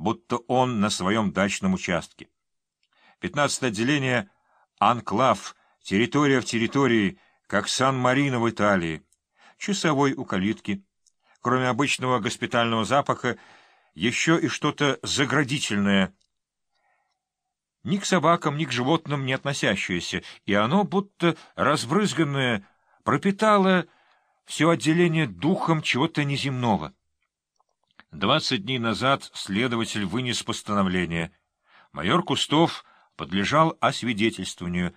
будто он на своем дачном участке. Пятнадцатое отделение — анклав, территория в территории, как Сан-Марино в Италии, часовой у калитки. Кроме обычного госпитального запаха, еще и что-то заградительное, ни к собакам, ни к животным не относящееся, и оно, будто разбрызганное, пропитало все отделение духом чего-то неземного. Двадцать дней назад следователь вынес постановление. Майор Кустов подлежал освидетельствованию.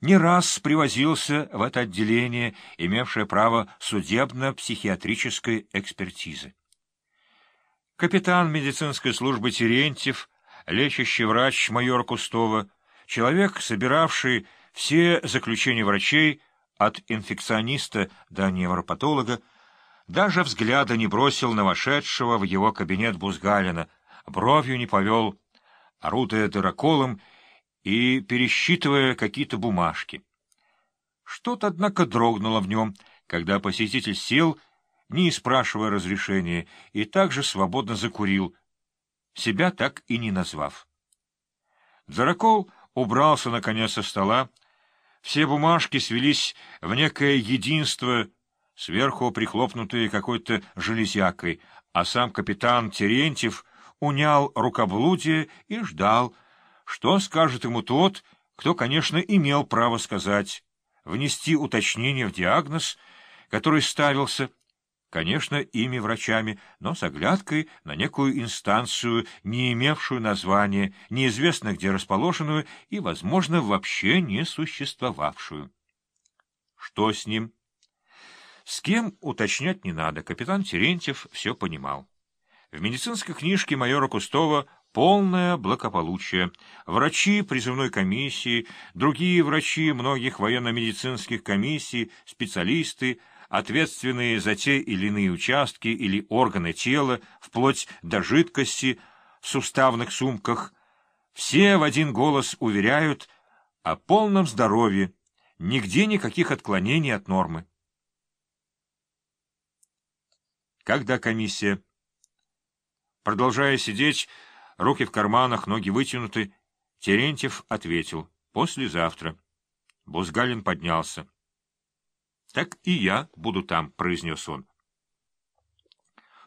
Не раз привозился в это отделение, имевшее право судебно-психиатрической экспертизы. Капитан медицинской службы Терентьев, лечащий врач майор Кустова, человек, собиравший все заключения врачей от инфекциониста до невропатолога, даже взгляда не бросил на вошедшего в его кабинет Бузгалина, бровью не повел, орудуя дыроколом и пересчитывая какие-то бумажки. Что-то, однако, дрогнуло в нем, когда посетитель сел, не спрашивая разрешения, и также свободно закурил, себя так и не назвав. Дырокол убрался, наконец, со стола, все бумажки свелись в некое единство — сверху прихлопнутые какой-то железякой, а сам капитан Терентьев унял рукоблудие и ждал, что скажет ему тот, кто, конечно, имел право сказать, внести уточнение в диагноз, который ставился, конечно, ими врачами, но с оглядкой на некую инстанцию, не имевшую названия, неизвестно где расположенную и, возможно, вообще не существовавшую. Что с ним? С кем уточнять не надо, капитан Терентьев все понимал. В медицинской книжке майора Кустова полное благополучие. Врачи призывной комиссии, другие врачи многих военно-медицинских комиссий, специалисты, ответственные за те или иные участки или органы тела, вплоть до жидкости в суставных сумках, все в один голос уверяют о полном здоровье, нигде никаких отклонений от нормы. Когда комиссия? Продолжая сидеть, руки в карманах, ноги вытянуты, Терентьев ответил. Послезавтра. Бузгалин поднялся. — Так и я буду там, — произнес он.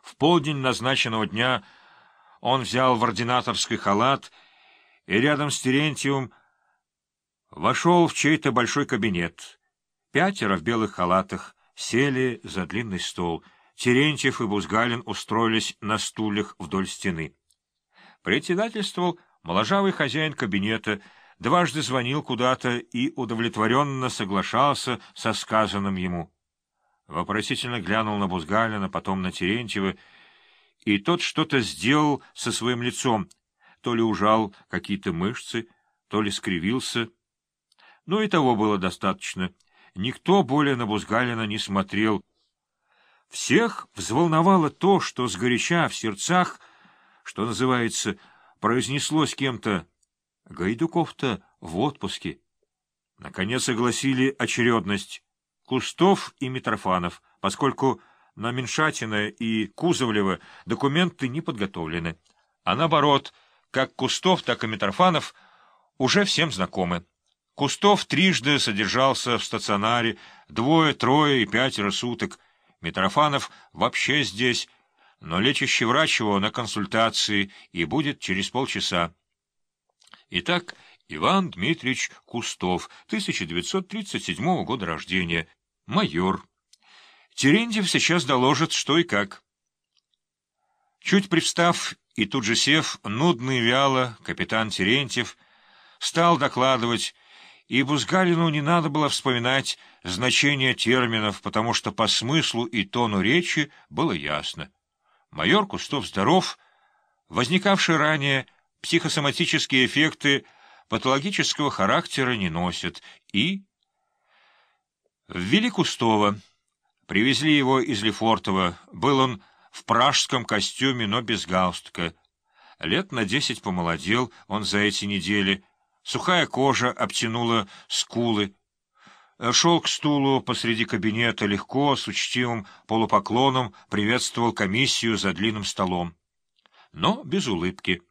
В полдень назначенного дня он взял в ординаторский халат и рядом с Терентьевым вошел в чей-то большой кабинет. Пятеро в белых халатах сели за длинный стол — Терентьев и Бузгалин устроились на стульях вдоль стены. Председательствовал моложавый хозяин кабинета, дважды звонил куда-то и удовлетворенно соглашался со сказанным ему. Вопросительно глянул на Бузгалина, потом на Терентьева, и тот что-то сделал со своим лицом, то ли ужал какие-то мышцы, то ли скривился. Но и того было достаточно. Никто более на Бузгалина не смотрел, всех взволновало то, что сгоряча в сердцах, что называется, произнеслось кем-то «Гайдуков-то в отпуске». Наконец огласили очередность Кустов и Митрофанов, поскольку на Меньшатина и Кузовлева документы не подготовлены, а наоборот, как Кустов, так и Митрофанов уже всем знакомы. Кустов трижды содержался в стационаре, двое, трое и пятеро суток — Митрофанов вообще здесь, но лечащий врач его на консультации и будет через полчаса. Итак, Иван Дмитриевич Кустов, 1937 года рождения, майор. Терентьев сейчас доложит, что и как. Чуть привстав и тут же сев, нудный вяло, капитан Терентьев стал докладывать, и Бузгалину не надо было вспоминать значение терминов, потому что по смыслу и тону речи было ясно. Майор Кустов здоров, возникавшие ранее психосоматические эффекты патологического характера не носят, и... Ввели Кустова. Привезли его из Лефортово. Был он в пражском костюме, но без галстука. Лет на десять помолодел он за эти недели — Сухая кожа обтянула скулы. Шел к стулу посреди кабинета легко, с учтивым полупоклоном, приветствовал комиссию за длинным столом. но без улыбки.